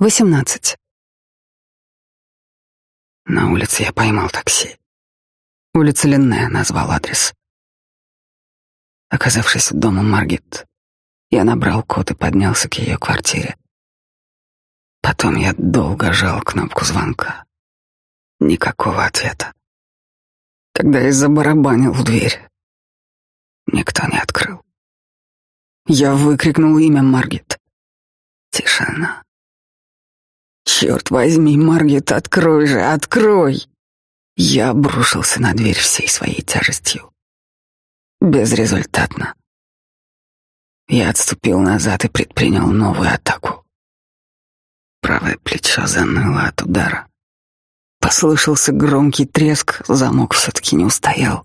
Восемнадцать. На улице я поймал такси. Улица Ленне назвал адрес. Оказавшись у дома Маргит, я набрал код и поднялся к ее квартире. Потом я долго жал кнопку звонка. Никакого ответа. Когда я забарабанил в дверь, никто не открыл. Я выкрикнул имя Маргит. Тишина. Черт возьми, Маргит, открой же, открой! Я обрушился на дверь всей своей тяжестью. Безрезультатно. Я отступил назад и предпринял новую атаку. Правое плечо заныло от удара. Послышался громкий треск, замок все-таки не устоял.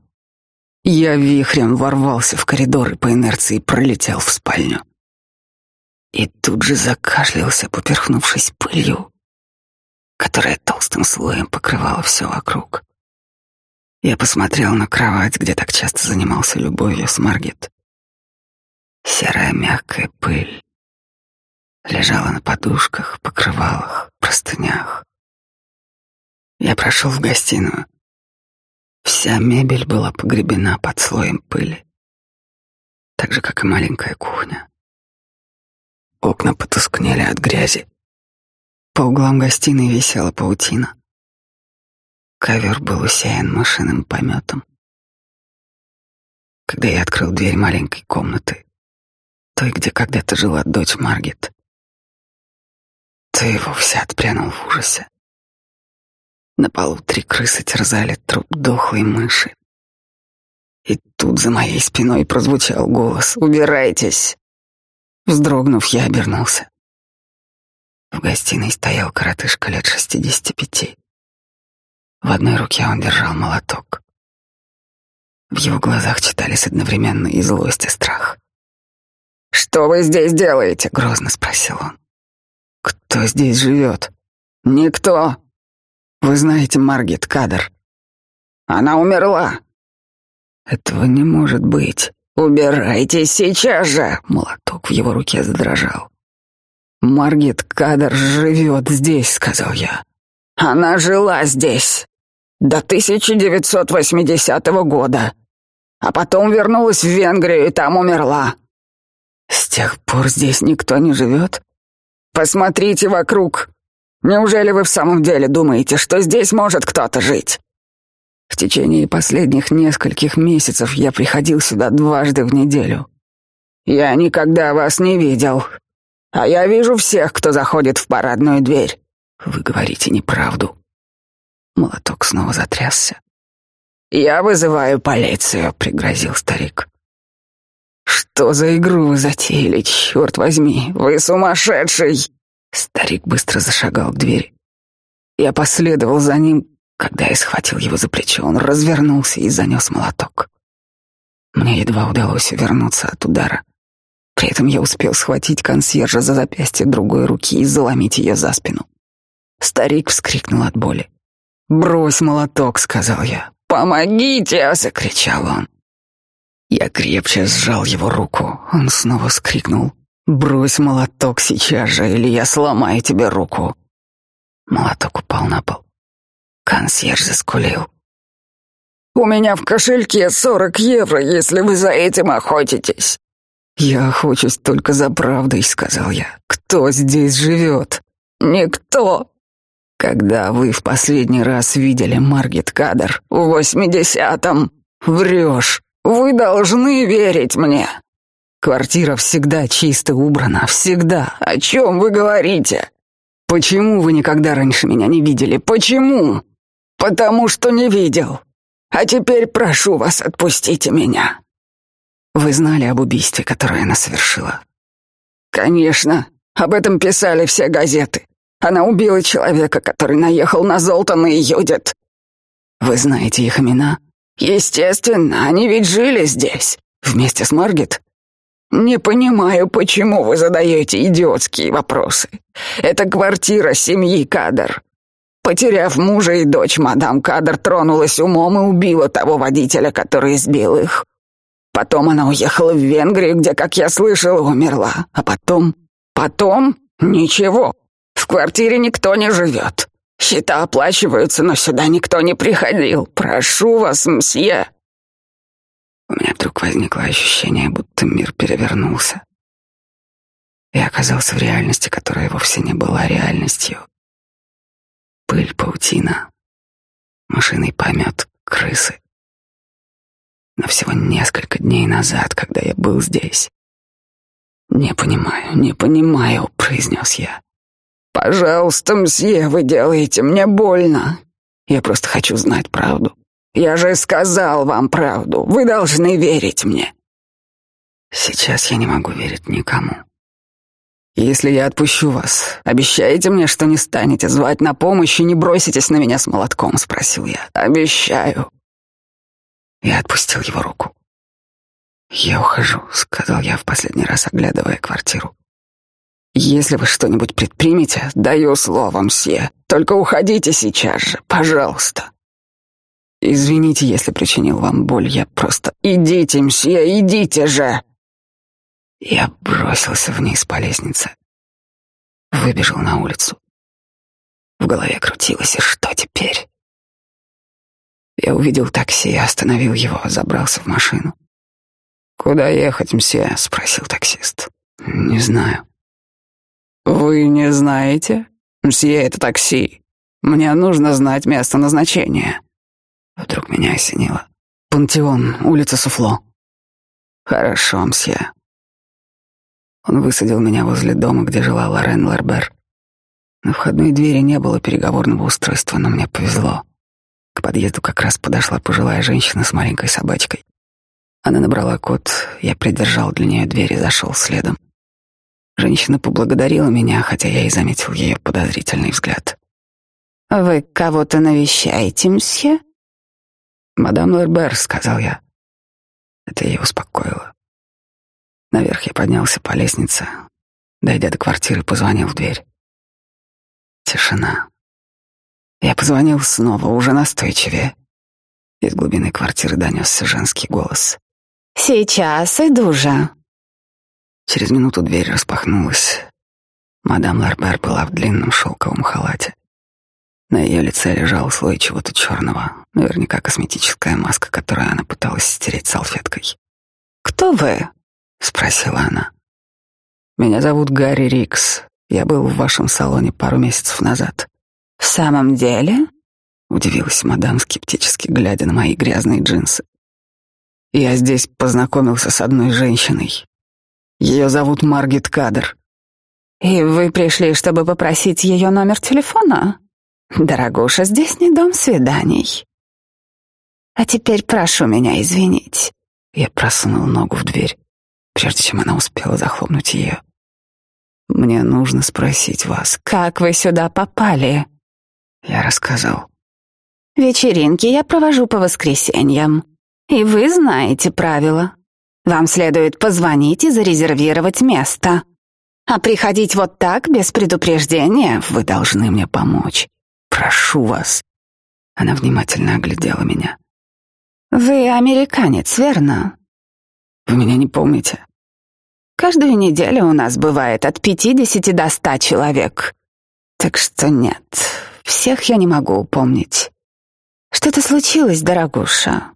Я вихрем ворвался в коридор и по инерции пролетел в спальню. И тут же закашлялся, поперхнувшись пылью которая толстым слоем покрывала все вокруг. Я посмотрел на кровать, где так часто занимался любовью с Маргет. Серая мягкая пыль лежала на подушках, покрывалах, простынях. Я прошел в гостиную. Вся мебель была погребена под слоем пыли, так же, как и маленькая кухня. Окна потускнели от грязи. По углам гостиной висела паутина. Ковер был усеян машинным пометом. Когда я открыл дверь маленькой комнаты, той, где когда-то жила дочь Маргет, то и вовсе отпрянул в ужасе. На полу три крысы терзали труп дохлой мыши. И тут за моей спиной прозвучал голос «Убирайтесь!». Вздрогнув, я обернулся. В гостиной стоял коротышка лет шестидесяти пяти. В одной руке он держал молоток. В его глазах читались одновременно и злость, и страх. «Что вы здесь делаете?» — грозно спросил он. «Кто здесь живет?» «Никто. Вы знаете Маргет Кадр. Она умерла». «Этого не может быть. Убирайтесь сейчас же!» Молоток в его руке задрожал. «Маргит Кадр живет здесь», — сказал я. «Она жила здесь до 1980 года, а потом вернулась в Венгрию и там умерла. С тех пор здесь никто не живет? Посмотрите вокруг. Неужели вы в самом деле думаете, что здесь может кто-то жить?» В течение последних нескольких месяцев я приходил сюда дважды в неделю. Я никогда вас не видел, а я вижу всех, кто заходит в парадную дверь. Вы говорите неправду. Молоток снова затрясся. Я вызываю полицию, пригрозил старик. Что за игру вы затеяли, черт возьми? Вы сумасшедший! Старик быстро зашагал к двери. Я последовал за ним, когда я схватил его за плечо. Он развернулся и занес молоток. Мне едва удалось вернуться от удара. При этом я успел схватить консьержа за запястье другой руки и заломить ее за спину. Старик вскрикнул от боли. «Брось молоток», — сказал я. «Помогите!» — закричал он. Я крепче сжал его руку. Он снова вскрикнул. «Брось молоток сейчас же, или я сломаю тебе руку!» Молоток упал на пол. Консьерж заскулил. «У меня в кошельке сорок евро, если вы за этим охотитесь. «Я охочусь только за правдой», — сказал я. «Кто здесь живет?» «Никто». «Когда вы в последний раз видели Маргет Кадр? В восьмидесятом?» «Врешь. Вы должны верить мне». «Квартира всегда чисто убрана, всегда. О чем вы говорите?» «Почему вы никогда раньше меня не видели? Почему?» «Потому что не видел. А теперь прошу вас, отпустите меня». Вы знали об убийстве, которое она совершила? Конечно, об этом писали все газеты. Она убила человека, который наехал на Золтана и Юдит. Вы знаете их имена? Естественно, они ведь жили здесь, вместе с Маргет. Не понимаю, почему вы задаете идиотские вопросы. Это квартира семьи Кадр. Потеряв мужа и дочь, мадам Кадр тронулась умом и убила того водителя, который избил их. Потом она уехала в Венгрию, где, как я слышал, умерла. А потом... Потом... Ничего. В квартире никто не живет. Счета оплачиваются, но сюда никто не приходил. Прошу вас, мсье. У меня вдруг возникло ощущение, будто мир перевернулся. Я оказался в реальности, которая вовсе не была реальностью. Пыль, паутина, машинный помет, крысы. Но всего несколько дней назад, когда я был здесь. «Не понимаю, не понимаю», — произнес я. «Пожалуйста, мсье, вы делаете мне больно. Я просто хочу знать правду. Я же сказал вам правду. Вы должны верить мне». Сейчас я не могу верить никому. Если я отпущу вас, обещаете мне, что не станете звать на помощь и не броситесь на меня с молотком, спросил я. Обещаю. Я отпустил его руку. Я ухожу, сказал я в последний раз, оглядывая квартиру. Если вы что-нибудь предпримете, даю слово, мсье. Только уходите сейчас же, пожалуйста. Извините, если причинил вам боль. Я просто... Идите, мсье, идите же!» Я бросился вниз по лестнице. Выбежал на улицу. В голове крутилось, и что теперь? Я увидел такси, остановил его, забрался в машину. «Куда ехать, мсье?» — спросил таксист. «Не знаю». «Вы не знаете? Мсье, это такси. Мне нужно знать место назначения». Вдруг меня осенило. «Пантеон, улица Суфло». «Хорошо, мсье». Он высадил меня возле дома, где жила Лорен Лербер. На входной двери не было переговорного устройства, но мне повезло. К подъезду как раз подошла пожилая женщина с маленькой собачкой. Она набрала код, я придержал для нее дверь и зашел следом. Женщина поблагодарила меня, хотя я и заметил ее подозрительный взгляд. «Вы кого-то навещаете, мсье?» «Мадам Лербер», — сказал я. Это ее успокоило. Наверх я поднялся по лестнице. Дойдя до квартиры, позвонил в дверь. Тишина. Я позвонил снова, уже настойчивее. Из глубины квартиры донесся женский голос. «Сейчас иду же». Через минуту дверь распахнулась. Мадам Ларбер была в длинном шелковом халате. На ее лице лежал слой чего-то черного, наверняка косметическая маска, которую она пыталась стереть салфеткой. «Кто вы?» — спросила она. «Меня зовут Гарри Рикс. Я был в вашем салоне пару месяцев назад». «В самом деле?» — удивилась мадам, скептически глядя на мои грязные джинсы. «Я здесь познакомился с одной женщиной. Ее зовут Маргит Кадр». «И вы пришли, чтобы попросить ее номер телефона?» «Дорогуша, здесь не дом свиданий». «А теперь прошу меня извинить». Я просунул ногу в дверь, прежде чем она успела захлопнуть ее. «Мне нужно спросить вас, как вы сюда попали?» Я рассказал. «Вечеринки я провожу по воскресеньям, и вы знаете правила. Вам следует позвонить и зарезервировать место. А приходить вот так, без предупреждения, вы должны мне помочь. Прошу вас. Она внимательно оглядела меня. Вы американец, верно? Вы меня не помните? Каждую неделю у нас бывает от пятидесяти до ста человек. Так что нет, всех я не могу упомнить. Что-то случилось, дорогуша?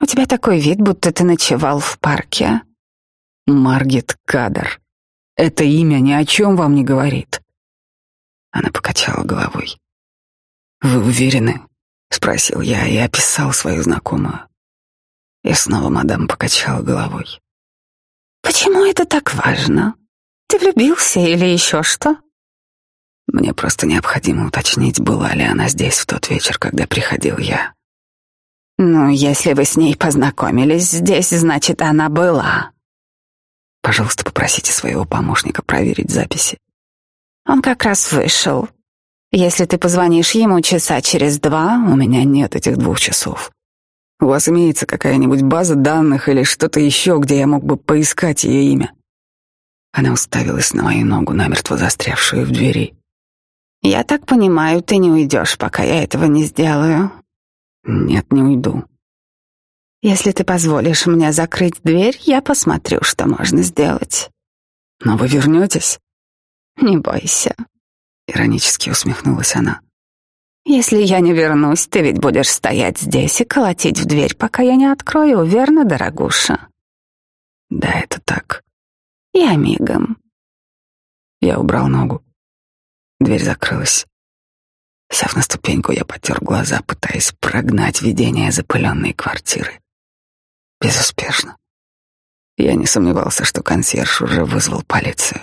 У тебя такой вид, будто ты ночевал в парке. Маргет Кадр. Это имя ни о чем вам не говорит. Она покачала головой. «Вы уверены?» — спросил я и описал свою знакомую. И снова мадам покачала головой. «Почему это так важно? Ты влюбился или еще что?» Мне просто необходимо уточнить, была ли она здесь в тот вечер, когда приходил я. «Ну, если вы с ней познакомились здесь, значит, она была». «Пожалуйста, попросите своего помощника проверить записи». «Он как раз вышел. Если ты позвонишь ему часа через два, у меня нет этих двух часов. У вас имеется какая-нибудь база данных или что-то еще, где я мог бы поискать ее имя? Она уставилась на мою ногу, намертво застрявшую в двери. Я так понимаю, ты не уйдешь, пока я этого не сделаю. Нет, не уйду. Если ты позволишь мне закрыть дверь, я посмотрю, что можно сделать. Но вы вернетесь? Не бойся. Иронически усмехнулась она. Если я не вернусь, ты ведь будешь стоять здесь и колотить в дверь, пока я не открою, верно, дорогуша? Да, это так. Я мигом. Я убрал ногу. Дверь закрылась. Сев на ступеньку, я потер глаза, пытаясь прогнать видение запыленной квартиры. Безуспешно. Я не сомневался, что консьерж уже вызвал полицию.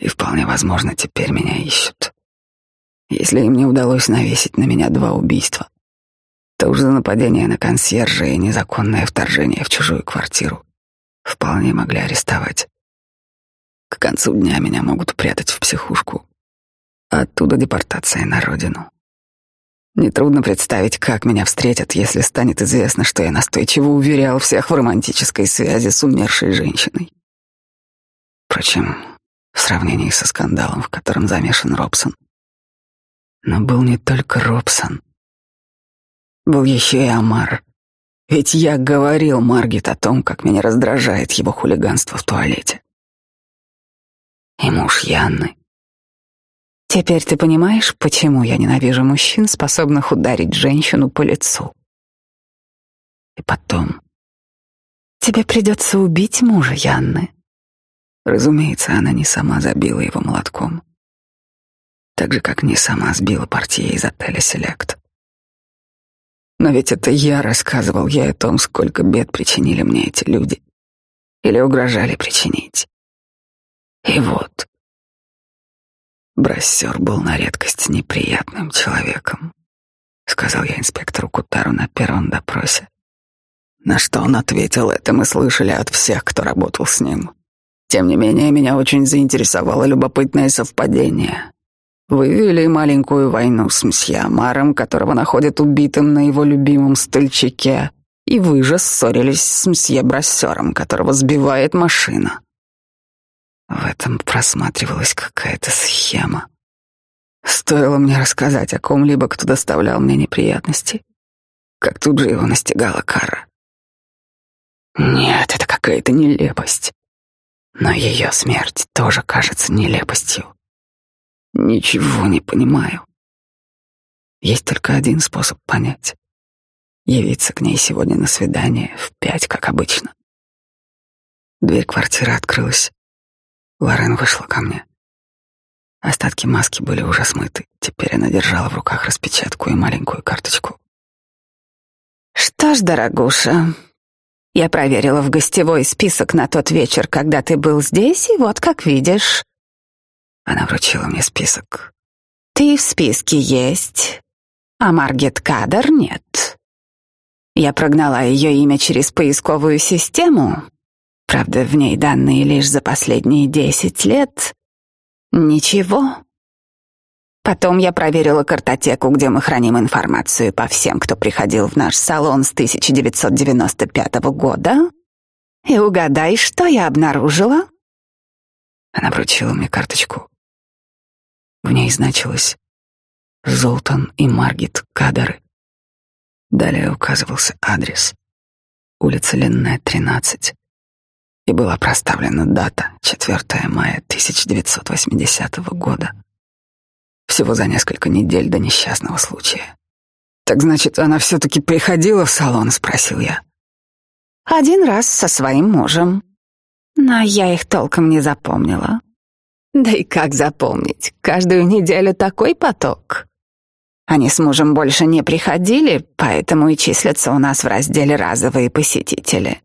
И вполне возможно, теперь меня ищут. Если им не удалось навесить на меня два убийства, то уж за нападение на консьержа и незаконное вторжение в чужую квартиру вполне могли арестовать. К концу дня меня могут прятать в психушку, оттуда депортация на родину. Нетрудно представить, как меня встретят, если станет известно, что я настойчиво уверял всех в романтической связи с умершей женщиной. Впрочем, в сравнении со скандалом, в котором замешан Робсон. Но был не только Робсон. Был еще и Амар. Ведь я говорил Маргит о том, как меня раздражает его хулиганство в туалете. И муж Янны. Теперь ты понимаешь, почему я ненавижу мужчин, способных ударить женщину по лицу. И потом тебе придется убить мужа Янны. Разумеется, она не сама забила его молотком. Так же, как не сама сбила партии из отеля «Селект». Но ведь это я рассказывал ей о том, сколько бед причинили мне эти люди. Или угрожали причинить. И вот. Брассер был на редкость неприятным человеком, сказал я инспектору Кутару на первом допросе. На что он ответил, это мы слышали от всех, кто работал с ним. Тем не менее, меня очень заинтересовало любопытное совпадение. Вы вели маленькую войну с мсье Амаром, которого находят убитым на его любимом стульчике, и вы же ссорились с мсье Брассером, которого сбивает машина. В этом просматривалась какая-то схема. Стоило мне рассказать о ком-либо, кто доставлял мне неприятности, как тут же его настигала кара. Нет, это какая-то нелепость. Но ее смерть тоже кажется нелепостью. Ничего не понимаю. Есть только один способ понять. Явиться к ней сегодня на свидание в пять, как обычно. Дверь квартиры открылась. Лорен вышла ко мне. Остатки маски были уже смыты. Теперь она держала в руках распечатку и маленькую карточку. «Что ж, дорогуша, я проверила в гостевой список на тот вечер, когда ты был здесь, и вот как видишь. Она вручила мне список. Ты в списке есть, а Маргет Кадр нет. Я прогнала ее имя через поисковую систему. Правда, в ней данные лишь за последние десять лет. Ничего. Потом я проверила картотеку, где мы храним информацию по всем, кто приходил в наш салон с 1995 года. И угадай, что я обнаружила? Она вручила мне карточку. В ней значилось «Золтан и Маргит Кадары». Далее указывался адрес. Улица Ленная, 13. И была проставлена дата 4 мая 1980 года всего за несколько недель до несчастного случая. «Так значит, она все-таки приходила в салон?» — спросил я. «Один раз со своим мужем. Но я их толком не запомнила. Да и как запомнить? Каждую неделю такой поток. Они с мужем больше не приходили, поэтому и числятся у нас в разделе «Разовые посетители».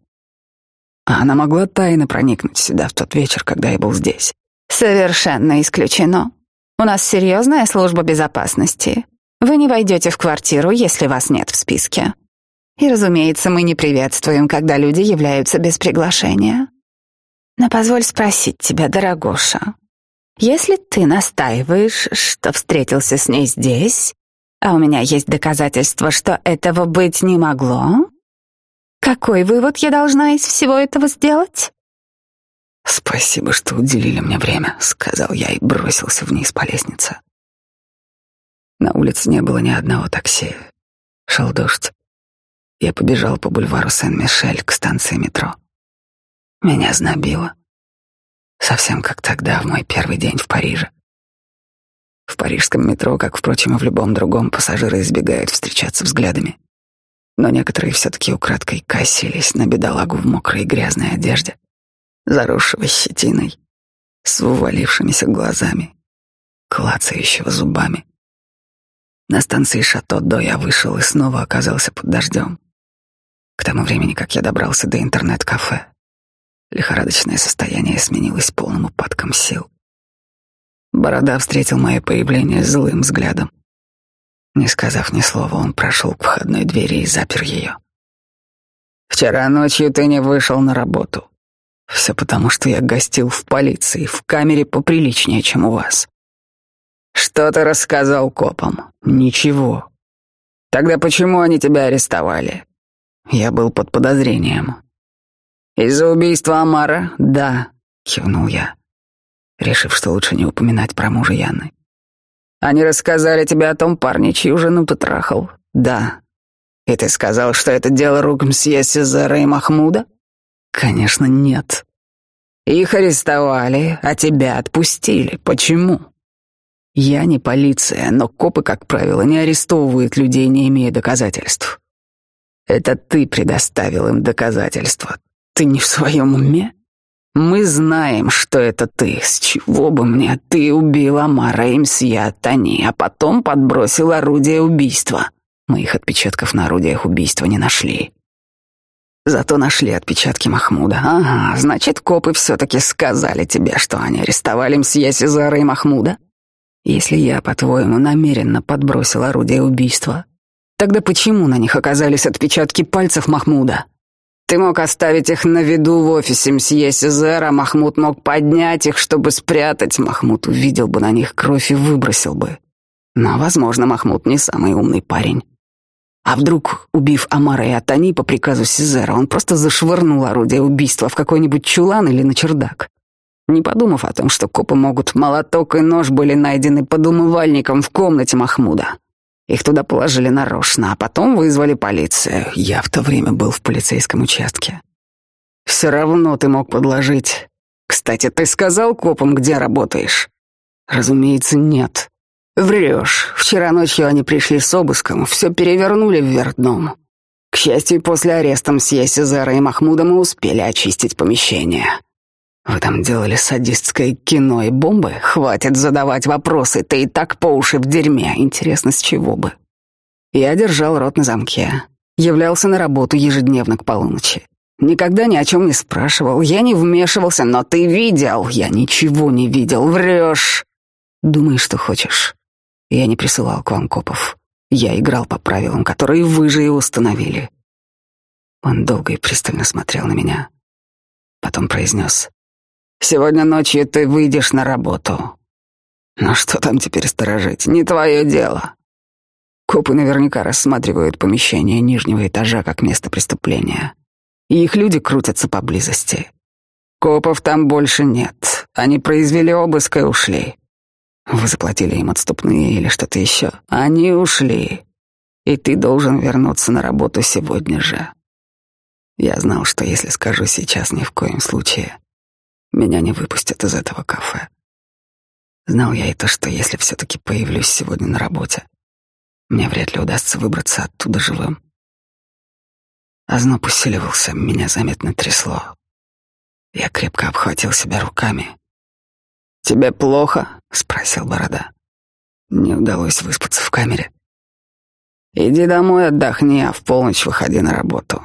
А она могла тайно проникнуть сюда в тот вечер, когда я был здесь? Совершенно исключено. У нас серьезная служба безопасности. Вы не войдете в квартиру, если вас нет в списке. И, разумеется, мы не приветствуем, когда люди являются без приглашения. Но позволь спросить тебя, дорогуша, если ты настаиваешь, что встретился с ней здесь, а у меня есть доказательства, что этого быть не могло, какой вывод я должна из всего этого сделать? «Спасибо, что уделили мне время», — сказал я и бросился вниз по лестнице. На улице не было ни одного такси. Шел дождь. Я побежал по бульвару Сен-Мишель к станции метро. Меня знобило. Совсем как тогда, в мой первый день в Париже. В парижском метро, как, впрочем, и в любом другом, пассажиры избегают встречаться взглядами. Но некоторые все-таки украдкой косились на бедолагу в мокрой и грязной одежде, заросшего щетиной, с увалившимися глазами, клацающего зубами. На станции Шато-До я вышел и снова оказался под дождем. К тому времени, как я добрался до интернет-кафе, лихорадочное состояние сменилось полным упадком сил. Борода встретил мое появление злым взглядом. Не сказав ни слова, он прошел к входной двери и запер ее. «Вчера ночью ты не вышел на работу. Все потому, что я гостил в полиции, в камере поприличнее, чем у вас. Что ты рассказал копам? Ничего. Тогда почему они тебя арестовали? Я был под подозрением. Из-за убийства Амара? Да, кивнул я, решив, что лучше не упоминать про мужа Яны. Они рассказали тебе о том парне, чью жену ты? Да. И ты сказал, что это дело рук мсье Сезара и Махмуда? Конечно, нет. Их арестовали, а тебя отпустили. Почему? Я не полиция, но копы, как правило, не арестовывают людей, не имея доказательств. Это ты предоставил им доказательства. Ты не в своем уме? Мы знаем, что это ты. С чего бы мне? Ты убил Амара и Мсья Тани, а потом подбросил орудие убийства. Моих отпечатков на орудиях убийства не нашли. Зато нашли отпечатки Махмуда. Ага, значит, копы все-таки сказали тебе, что они арестовали Мсье Сезара и Махмуда? Если я, по-твоему, намеренно подбросил орудие убийства, тогда почему на них оказались отпечатки пальцев Махмуда? Ты мог оставить их на виду в офисе мсье Сезера, Махмуд мог поднять их, чтобы спрятать. Махмуд увидел бы на них кровь и выбросил бы. Но, возможно, Махмуд не самый умный парень. А вдруг, убив Амара и Атани по приказу Сезера, он просто зашвырнул орудие убийства в какой-нибудь чулан или на чердак? не подумав о том, что копы могут молоток и нож были найдены под умывальником в комнате Махмуда. Их туда положили нарочно, а потом вызвали полицию. Я в то время был в полицейском участке. Все равно ты мог подложить. Кстати, ты сказал копам, где работаешь? Разумеется, нет. Врешь. Вчера ночью они пришли с обыском, все перевернули вверх дном. К счастью, после ареста мсье Сезара и Махмуда мы успели очистить помещение. Вы там делали садистское кино и бомбы? Хватит задавать вопросы, ты и так по уши в дерьме. Интересно, с чего бы? Я держал рот на замке. Являлся на работу ежедневно к полуночи. Никогда ни о чем не спрашивал, я не вмешивался, но ты видел. Я ничего не видел, врешь. Думай, что хочешь. Я не присылал к вам копов. Я играл по правилам, которые вы же и установили. Он долго и пристально смотрел на меня. Потом произнес. Сегодня ночью ты выйдешь на работу. Ну что там теперь сторожить? Не твое дело. Копы наверняка рассматривают помещение нижнего этажа как место преступления. И их люди крутятся поблизости. Копов там больше нет. Они произвели обыск и ушли. Вы заплатили им отступные или что-то еще. Они ушли. И ты должен вернуться на работу сегодня же. Я знал, что если скажу сейчас ни в коем случае, меня не выпустят из этого кафе. Знал я и то, что если все-таки появлюсь сегодня на работе, мне вряд ли удастся выбраться оттуда живым. Озноб усиливался, меня заметно трясло. Я крепко обхватил себя руками. «Тебе плохо?» — спросил Борода. Не удалось выспаться в камере. «Иди домой, отдохни, а в полночь выходи на работу».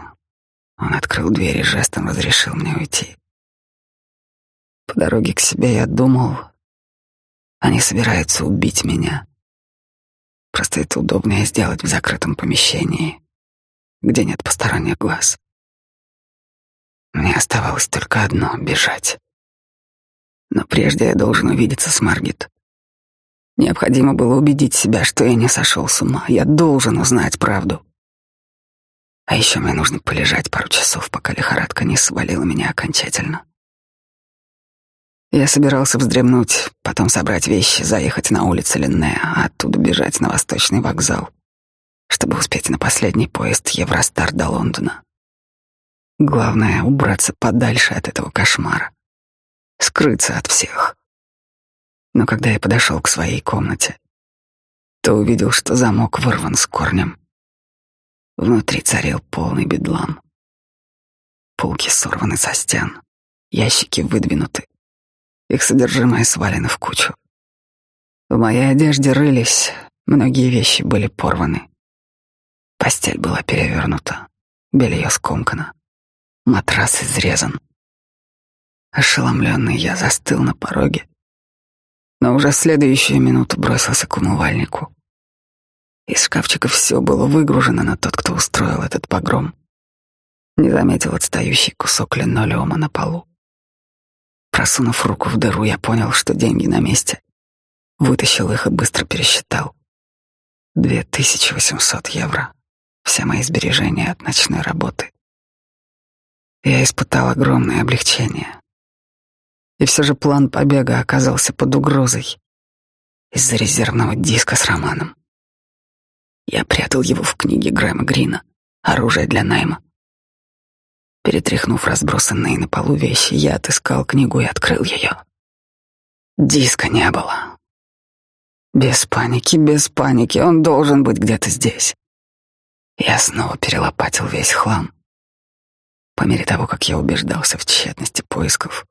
Он открыл дверь и жестом разрешил мне уйти. По дороге к себе я думал, они собираются убить меня. Просто это удобнее сделать в закрытом помещении, где нет посторонних глаз. Мне оставалось только одно — бежать. Но прежде я должен увидеться с Маргит. Необходимо было убедить себя, что я не сошел с ума. Я должен узнать правду. А еще мне нужно полежать пару часов, пока лихорадка не свалила меня окончательно. Я собирался вздремнуть, потом собрать вещи, заехать на улицу Ленне, а оттуда бежать на восточный вокзал, чтобы успеть на последний поезд Евростар до Лондона. Главное — убраться подальше от этого кошмара, скрыться от всех. Но когда я подошел к своей комнате, то увидел, что замок вырван с корнем. Внутри царил полный бедлам. Полки сорваны со стен, ящики выдвинуты, их содержимое свалено в кучу. В моей одежде рылись, многие вещи были порваны. Постель была перевернута, белье скомкано, матрас изрезан. Ошеломленный я застыл на пороге, но уже в следующую минуту бросился к умывальнику. Из шкафчика все было выгружено на тот, кто устроил этот погром. Не заметил отстающий кусок линолеума на полу. Просунув руку в дыру, я понял, что деньги на месте. Вытащил их и быстро пересчитал. Две тысячи восемьсот евро. Все мои сбережения от ночной работы. Я испытал огромное облегчение. И все же план побега оказался под угрозой из-за резервного диска с романом. Я прятал его в книге Грэма Грина «Оружие для найма». Перетряхнув разбросанные на полу вещи, я отыскал книгу и открыл ее. Диска не было. Без паники, без паники, он должен быть где-то здесь. Я снова перелопатил весь хлам. По мере того, как я убеждался в тщетности поисков,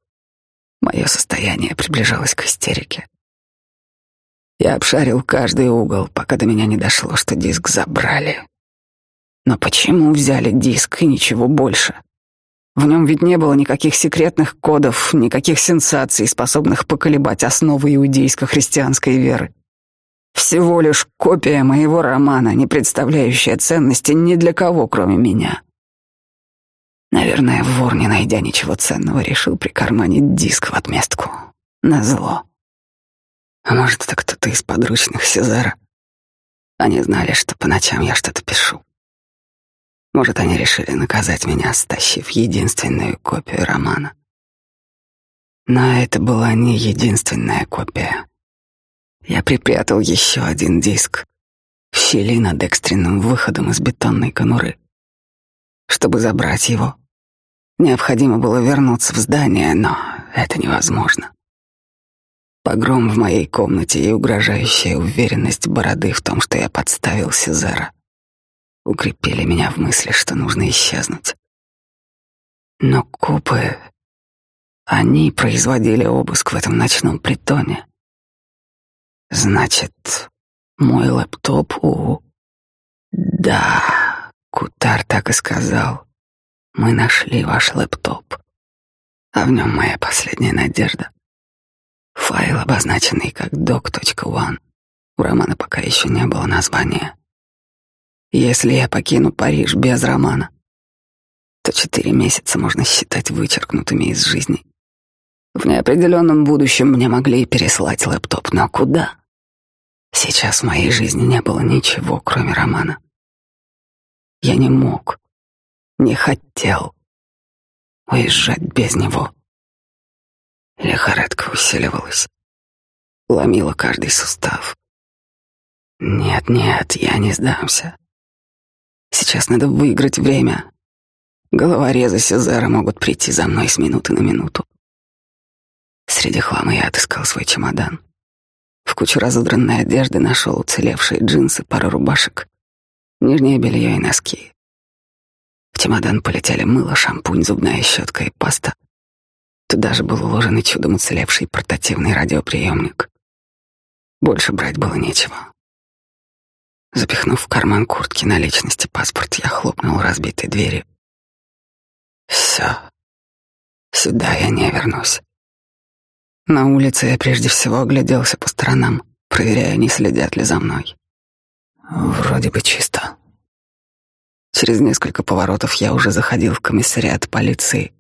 мое состояние приближалось к истерике. Я обшарил каждый угол, пока до меня не дошло, что диск забрали. Но почему взяли диск и ничего больше? В нем ведь не было никаких секретных кодов, никаких сенсаций, способных поколебать основы иудейско-христианской веры. Всего лишь копия моего романа, не представляющая ценности ни для кого, кроме меня. Наверное, вор, не найдя ничего ценного, решил прикарманить диск в отместку. Назло. А может, это кто-то из подручных Сезара? Они знали, что по ночам я что-то пишу. Может, они решили наказать меня, стащив единственную копию романа. Но это была не единственная копия. Я припрятал еще один диск в щели над экстренным выходом из бетонной конуры. Чтобы забрать его, необходимо было вернуться в здание, но это невозможно. Погром в моей комнате и угрожающая уверенность бороды в том, что я подставил Сезара укрепили меня в мысли, что нужно исчезнуть. Но копы... Они производили обыск в этом ночном притоне. Значит, мой лэптоп у... Да, Кутар так и сказал. Мы нашли ваш лэптоп, а в нем моя последняя надежда. Файл, обозначенный как doc.one. У романа пока еще не было названия. Если я покину Париж без романа, то четыре месяца можно считать вычеркнутыми из жизни. В неопределенном будущем мне могли и переслать лэптоп, но куда? Сейчас в моей жизни не было ничего, кроме романа. Я не мог, не хотел уезжать без него. Лихорадка усиливалась, ломила каждый сустав. Нет, нет, я не сдамся. Сейчас надо выиграть время. Головорезы Сезара могут прийти за мной с минуты на минуту. Среди хлама я отыскал свой чемодан. В куче разодранной одежды нашел уцелевшие джинсы, пару рубашек, нижнее белье и носки. В чемодан полетели мыло, шампунь, зубная щетка и паста. Туда же был уложен и чудом уцелевший портативный радиоприемник. Больше брать было нечего. Запихнув в карман куртки наличности паспорт, я хлопнул разбитой двери. Все. Сюда я не вернусь. На улице я прежде всего огляделся по сторонам, проверяя, не следят ли за мной. Вроде бы чисто. Через несколько поворотов я уже заходил в комиссариат полиции,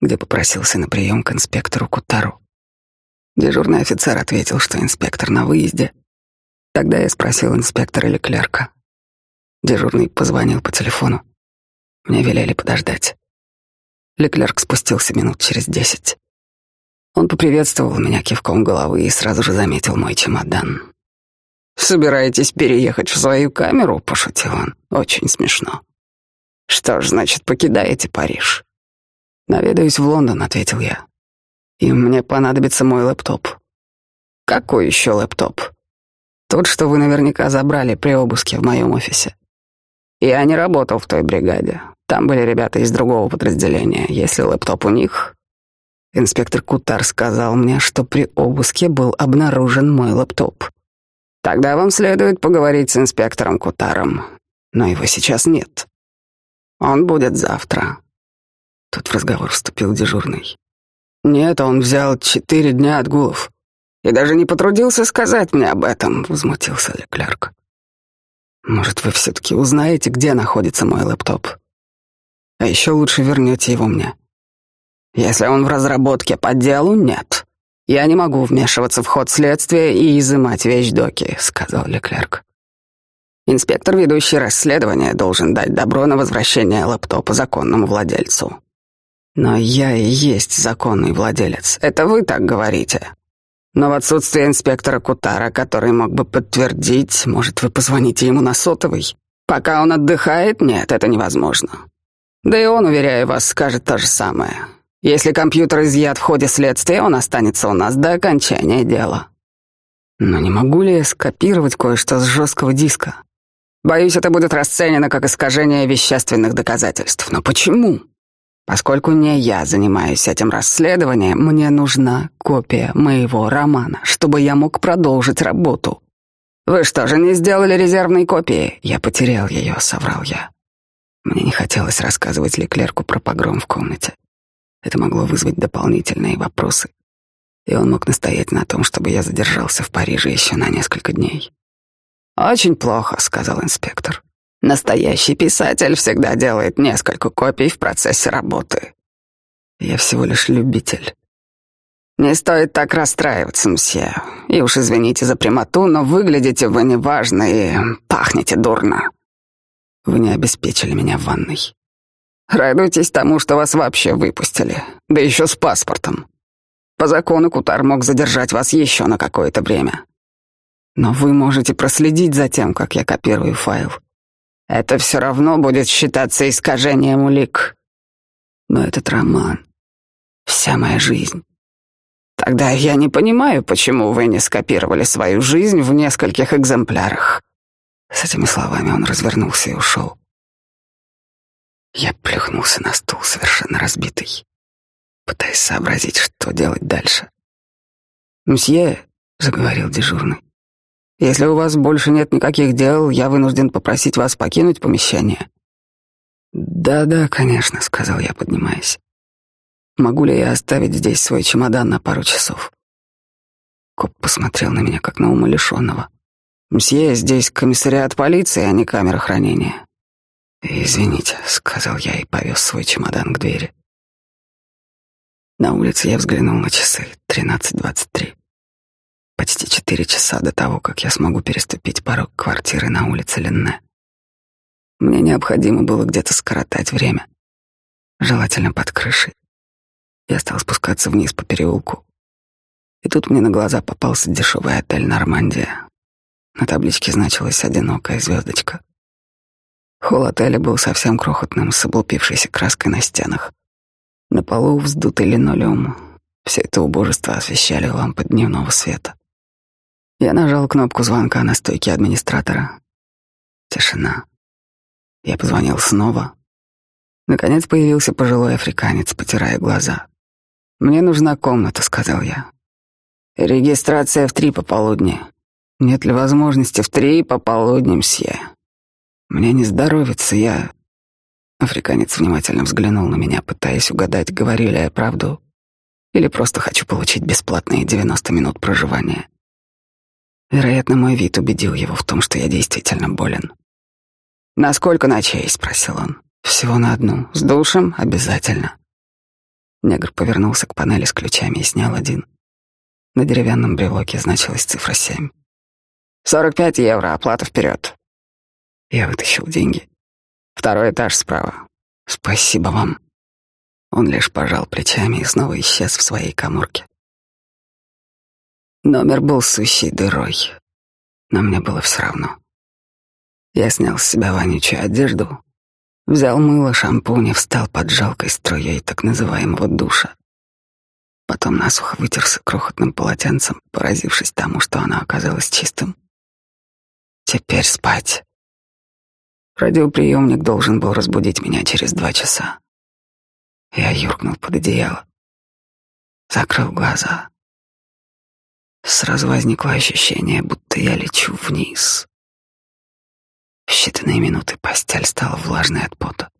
где попросился на прием к инспектору Кутару. Дежурный офицер ответил, что инспектор на выезде — Тогда я спросил инспектора или клерка. Дежурный позвонил по телефону. Мне велели подождать. Леклерк спустился минут через десять. Он поприветствовал меня кивком головы и сразу же заметил мой чемодан. «Собираетесь переехать в свою камеру?» — пошутил он. «Очень смешно». «Что ж, значит, покидаете Париж?» «Наведаюсь в Лондон», — ответил я. «И мне понадобится мой лэптоп. Какой еще лэптоп? Тот, что вы наверняка забрали при обыске в моем офисе. Я не работал в той бригаде. Там были ребята из другого подразделения. Если лэптоп у них... Инспектор Кутар сказал мне, что при обыске был обнаружен мой лэптоп. Тогда вам следует поговорить с инспектором Кутаром. Но его сейчас нет. Он будет завтра. Тут в разговор вступил дежурный. Нет, он взял четыре дня отгулов. И даже не потрудился сказать мне об этом, возмутился Леклерк. Может, вы все-таки узнаете, где находится мой лэптоп? А еще лучше вернете его мне. Если он в разработке по делу, нет. Я не могу вмешиваться в ход следствия и изымать вещдоки, сказал Леклерк. Инспектор, ведущий расследование, должен дать добро на возвращение лэптопа законному владельцу. Но я и есть законный владелец. Это вы так говорите. Но в отсутствие инспектора Кутара, который мог бы подтвердить, может, вы позвоните ему на сотовый? Пока он отдыхает, нет, это невозможно. Да и он, уверяю вас, скажет то же самое. Если компьютер изъят в ходе следствия, он останется у нас до окончания дела. Но не могу ли я скопировать кое-что с жесткого диска? Боюсь, это будет расценено как искажение вещественных доказательств. Но почему? Поскольку не я занимаюсь этим расследованием, мне нужна копия моего романа, чтобы я мог продолжить работу. Вы что же не сделали резервной копии? Я потерял ее, соврал я. Мне не хотелось рассказывать Леклерку про погром в комнате. Это могло вызвать дополнительные вопросы. И он мог настоять на том, чтобы я задержался в Париже еще на несколько дней. «Очень плохо», — сказал инспектор. Настоящий писатель всегда делает несколько копий в процессе работы. Я всего лишь любитель. Не стоит так расстраиваться, мсье. И уж извините за прямоту, но выглядите вы неважно и пахнете дурно. Вы не обеспечили меня в ванной. Радуйтесь тому, что вас вообще выпустили, да еще с паспортом. По закону Кутар мог задержать вас еще на какое-то время. Но вы можете проследить за тем, как я копирую файл. Это все равно будет считаться искажением улик. Но этот роман — вся моя жизнь. Тогда я не понимаю, почему вы не скопировали свою жизнь в нескольких экземплярах. С этими словами он развернулся и ушел. Я плюхнулся на стул, совершенно разбитый, пытаясь сообразить, что делать дальше. «Мсье», — заговорил дежурный, если у вас больше нет никаких дел, я вынужден попросить вас покинуть помещение. Да-да, конечно, сказал я, поднимаясь. Могу ли я оставить здесь свой чемодан на пару часов? Коп посмотрел на меня как на умалишенного. «Мсье, здесь комиссариат полиции, а не камера хранения». «Извините», — сказал я и повез свой чемодан к двери. На улице я взглянул на часы. Тринадцать двадцать три. Почти четыре часа до того, как я смогу переступить порог квартиры на улице Ленне. Мне необходимо было где-то скоротать время, желательно под крышей. Я стал спускаться вниз по переулку. И тут мне на глаза попался дешевый отель «Нормандия». На табличке значилась одинокая звездочка. Холл отеля был совсем крохотным, с облупившейся краской на стенах. На полу вздутый линолеум. Все это убожество освещали лампы дневного света. Я нажал кнопку звонка на стойке администратора. Тишина. Я позвонил снова. Наконец появился пожилой африканец, потирая глаза. «Мне нужна комната», — сказал я. «Регистрация в три пополудни. Нет ли возможности в три пополудни, мсье? Мне не здоровится, я...» Африканец внимательно взглянул на меня, пытаясь угадать, говорю ли я правду или просто хочу получить бесплатные 90 минут проживания. Вероятно, мой вид убедил его в том, что я действительно болен. «Насколько ночей?» — спросил он. «Всего на одну. С душем? Обязательно». Негр повернулся к панели с ключами и снял один. На деревянном брелоке значилась цифра семь. «Сорок пять евро, оплата вперед». Я вытащил деньги. Второй этаж справа. «Спасибо вам». Он лишь пожал плечами и снова исчез в своей коморке. Номер был сущей дырой, но мне было все равно. Я снял с себя вонючую одежду, взял мыло, шампунь и встал под жалкой струей так называемого душа. Потом насухо вытерся крохотным полотенцем, поразившись тому, что оно оказалось чистым. Теперь спать. Радиоприемник должен был разбудить меня через два часа. Я юркнул под одеяло, закрыл глаза. Сразу возникло ощущение, будто я лечу вниз. В считанные минуты постель стала влажной от пота.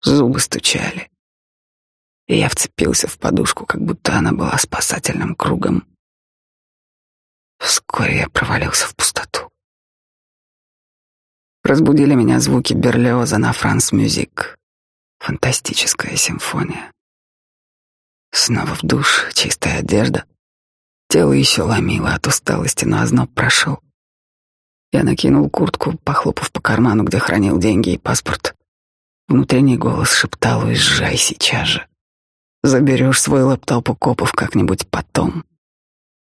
Зубы стучали, и я вцепился в подушку, как будто она была спасательным кругом. Вскоре я провалился в пустоту. Разбудили меня звуки Берлиоза на Франс Мюзик. Фантастическая симфония. Снова в душ, чистая одежда. Тело еще ломило от усталости, но озноб прошел. Я накинул куртку, похлопав по карману, где хранил деньги и паспорт. Внутренний голос шептал «Уезжай сейчас же». Заберешь свой лэптоп у копов как-нибудь потом.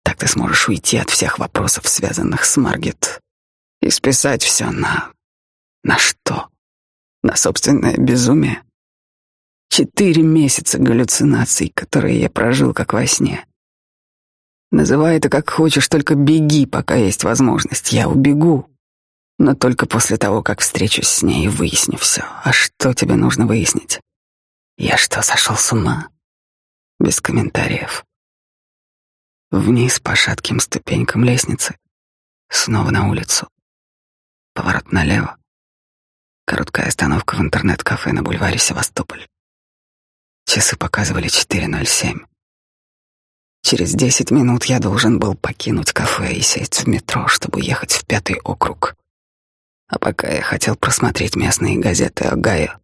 Так ты сможешь уйти от всех вопросов, связанных с Маргет, и списать все на на что? На собственное безумие? Четыре месяца галлюцинаций, которые я прожил как во сне. Называй это как хочешь, только беги, пока есть возможность. Я убегу. Но только после того, как встречусь с ней и выясню все. А что тебе нужно выяснить? Я что, сошел с ума? Без комментариев. Вниз по шатким ступенькам лестницы. Снова на улицу. Поворот налево. Короткая остановка в интернет-кафе на бульваре Севастополь. Часы показывали 4.07. Через десять минут я должен был покинуть кафе и сесть в метро, чтобы ехать в пятый округ. А пока я хотел просмотреть местные газеты о Гае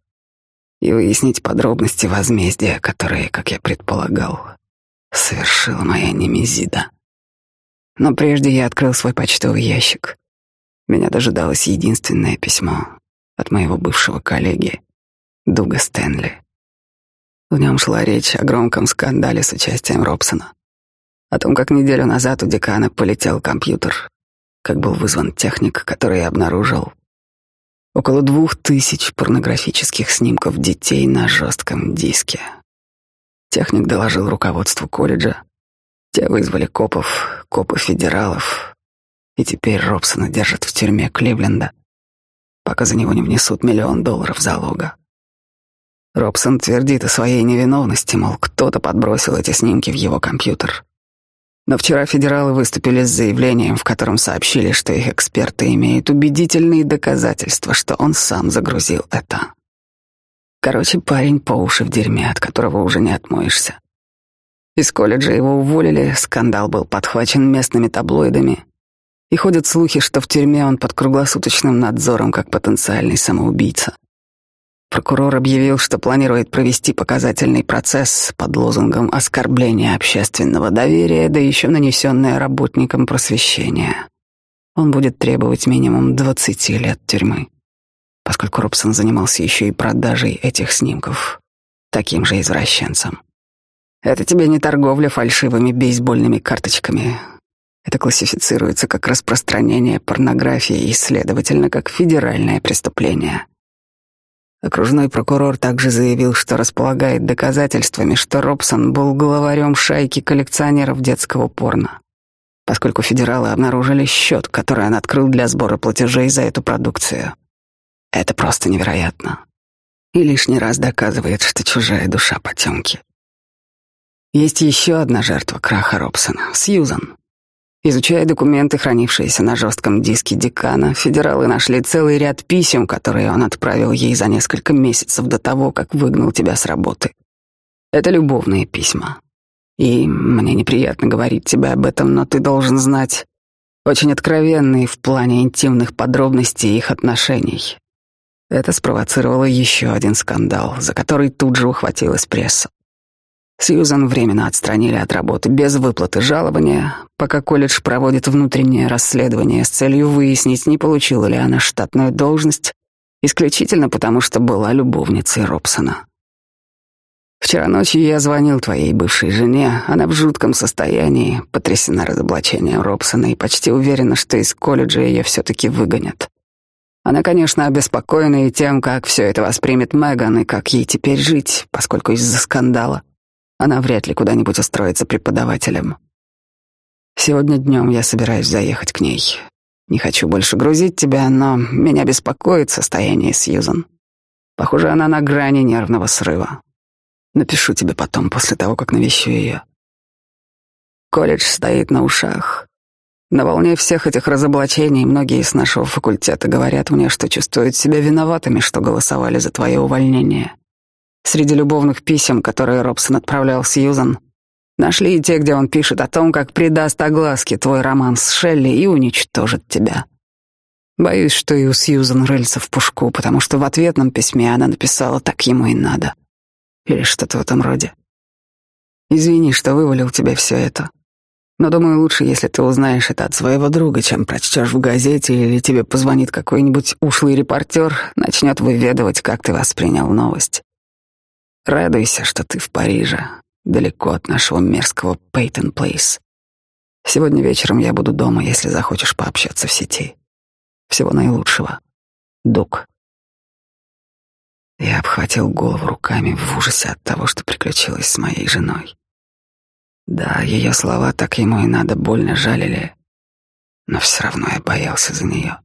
и выяснить подробности возмездия, которые, как я предполагал, совершила моя немезида. Но прежде я открыл свой почтовый ящик. Меня дожидалось единственное письмо, от моего бывшего коллеги Дуга Стэнли. В нем шла речь о громком скандале с участием Робсона, о том, как неделю назад у декана полетел компьютер, как был вызван техник, который обнаружил около двух тысяч порнографических снимков детей на жестком диске. Техник доложил руководству колледжа, те вызвали копов, копы федералов, и теперь Робсона держат в тюрьме Кливленда пока за него не внесут миллион долларов залога. Робсон твердит о своей невиновности, мол, кто-то подбросил эти снимки в его компьютер. Но вчера федералы выступили с заявлением, в котором сообщили, что их эксперты имеют убедительные доказательства, что он сам загрузил это. Короче, парень по уши в дерьме, от которого уже не отмоешься. Из колледжа его уволили, скандал был подхвачен местными таблоидами, и ходят слухи, что в тюрьме он под круглосуточным надзором как потенциальный самоубийца. Прокурор объявил, что планирует провести показательный процесс под лозунгом оскорбления общественного доверия, да еще нанесенное работникам просвещения. Он будет требовать минимум 20 лет тюрьмы, поскольку Робсон занимался еще и продажей этих снимков таким же извращенцем. Это тебе не торговля фальшивыми бейсбольными карточками, это классифицируется как распространение порнографии и, следовательно, как федеральное преступление. Окружной прокурор также заявил, что располагает доказательствами, что Робсон был главарем шайки коллекционеров детского порно, поскольку федералы обнаружили счет, который он открыл для сбора платежей за эту продукцию. Это просто невероятно. И лишний раз доказывает, что чужая душа потемки. Есть еще одна жертва краха Робсона — Сьюзан. Изучая документы, хранившиеся на жестком диске декана, федералы нашли целый ряд писем, которые он отправил ей за несколько месяцев до того, как выгнал тебя с работы. Это любовные письма. И мне неприятно говорить тебе об этом, но ты должен знать, очень откровенные в плане интимных подробностей их отношений. Это спровоцировало еще один скандал, за который тут же ухватилась пресса. Сьюзан временно отстранили от работы без выплаты жалования, пока колледж проводит внутреннее расследование с целью выяснить, не получила ли она штатную должность, исключительно потому, что была любовницей Робсона. Вчера ночью я звонил твоей бывшей жене, она в жутком состоянии, потрясена разоблачением Робсона и почти уверена, что из колледжа ее все-таки выгонят. Она, конечно, обеспокоена и тем, как все это воспримет Меган и как ей теперь жить, поскольку из-за скандала Она вряд ли куда-нибудь устроится преподавателем. Сегодня днем я собираюсь заехать к ней. Не хочу больше грузить тебя, но меня беспокоит состояние Сьюзан. Похоже, она на грани нервного срыва. Напишу тебе потом, после того, как навещу ее. Колледж стоит на ушах. На волне всех этих разоблачений многие из нашего факультета говорят мне, что чувствуют себя виноватыми, что голосовали за твое увольнение. Среди любовных писем, которые Робсон отправлял Сьюзан, нашли и те, где он пишет о том, как придаст огласке твой роман с Шелли и уничтожит тебя. Боюсь, что и у Сьюзан рыльца в пушку, потому что в ответном письме она написала «так ему и надо» или что-то в этом роде. Извини, что вывалил тебе все это. Но думаю, лучше, если ты узнаешь это от своего друга, чем прочтешь в газете или тебе позвонит какой-нибудь ушлый репортер, начнет выведывать, как ты воспринял новость. Радуйся, что ты в Париже, далеко от нашего мерзкого Пейтон Плейс. Сегодня вечером я буду дома, если захочешь пообщаться в сети. Всего наилучшего. Дук. Я обхватил голову руками в ужасе от того, что приключилось с моей женой. Да, ее слова так ему и надо больно жалили, но все равно я боялся за нее.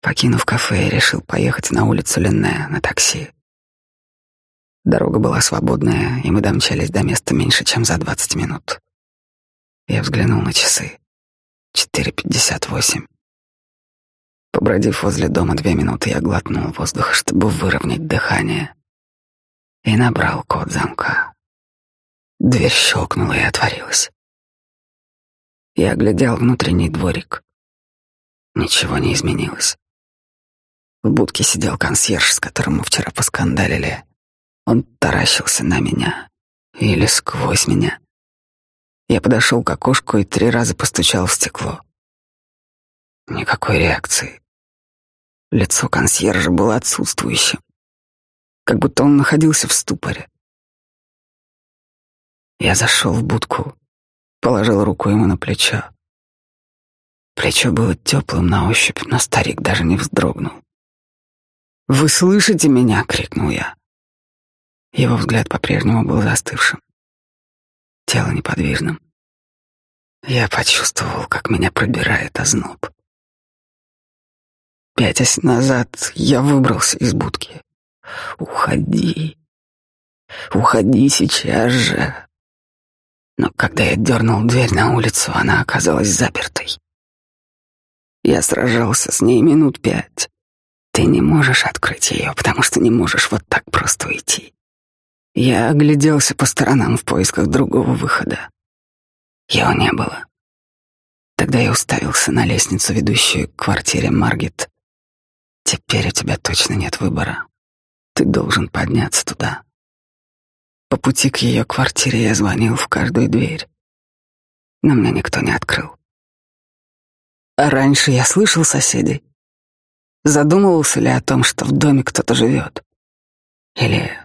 Покинув кафе, я решил поехать на улицу Ленне на такси. Дорога была свободная, и мы домчались до места меньше, чем за двадцать минут. Я взглянул на часы. Четыре пятьдесят восемь. Побродив возле дома две минуты, я глотнул воздух, чтобы выровнять дыхание, и набрал код замка. Дверь щелкнула и отворилась. Я оглядел внутренний дворик. Ничего не изменилось. В будке сидел консьерж, с которым мы вчера поскандалили. Он таращился на меня или сквозь меня. Я подошел к окошку и три раза постучал в стекло. Никакой реакции. Лицо консьержа было отсутствующим, как будто он находился в ступоре. Я зашел в будку, положил руку ему на плечо. Плечо было теплым на ощупь, но старик даже не вздрогнул. «Вы слышите меня?» — крикнул я. Его взгляд по-прежнему был застывшим, тело неподвижным. Я почувствовал, как меня пробирает озноб. Пятясь назад, я выбрался из будки. «Уходи! Уходи сейчас же!» Но когда я дернул дверь на улицу, она оказалась запертой. Я сражался с ней минут пять. Ты не можешь открыть ее, потому что не можешь вот так просто уйти. Я огляделся по сторонам в поисках другого выхода. Его не было. Тогда я уставился на лестницу, ведущую к квартире Маргет, Теперь у тебя точно нет выбора. Ты должен подняться туда. По пути к ее квартире я звонил в каждую дверь, но мне никто не открыл. А раньше я слышал соседей. Задумывался ли о том, что в доме кто-то живет? Или...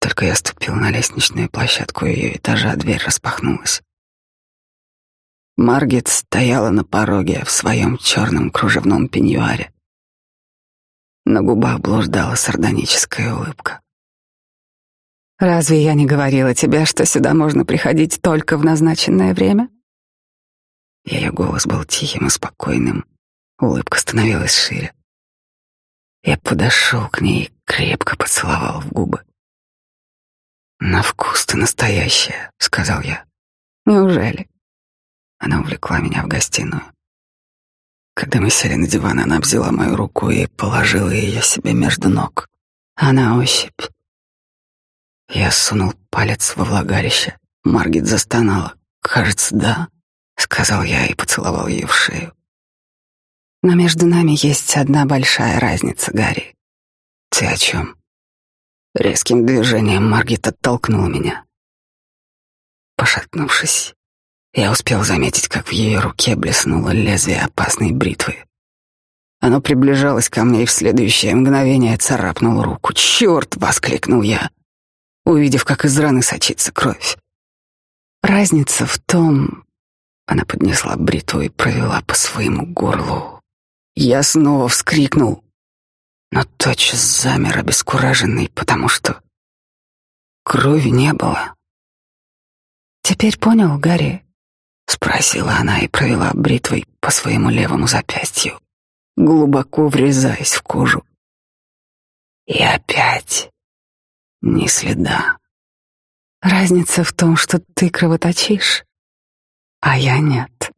Только я ступил на лестничную площадку ее этажа, дверь распахнулась. Маргет стояла на пороге в своем черном кружевном пеньюаре. На губах блуждала сардоническая улыбка. «Разве я не говорила тебе, что сюда можно приходить только в назначенное время?» Ее голос был тихим и спокойным, улыбка становилась шире. Я подошел к ней и крепко поцеловал в губы. «На вкус ты настоящая», — сказал я. «Неужели?» Она увлекла меня в гостиную. Когда мы сели на диван, она взяла мою руку и положила ее себе между ног. Она ощупь. Я сунул палец во влагалище. Маргит застонала. «Кажется, да», — сказал я и поцеловал ее в шею. «Но между нами есть одна большая разница, Гарри». «Ты о чем?» Резким движением Маргит оттолкнула меня. Пошатнувшись, я успел заметить, как в ее руке блеснуло лезвие опасной бритвы. Оно приближалось ко мне и в следующее мгновение царапнул руку. «Черт!» — воскликнул я, увидев, как из раны сочится кровь. Разница в том... Она поднесла бритву и провела по своему горлу. Я снова вскрикнул, но тотчас замер обескураженный, потому что крови не было. Теперь понял, Гарри? Спросила она и провела бритвой по своему левому запястью, глубоко врезаясь в кожу. И опять ни следа. Разница в том, что ты кровоточишь, а я нет.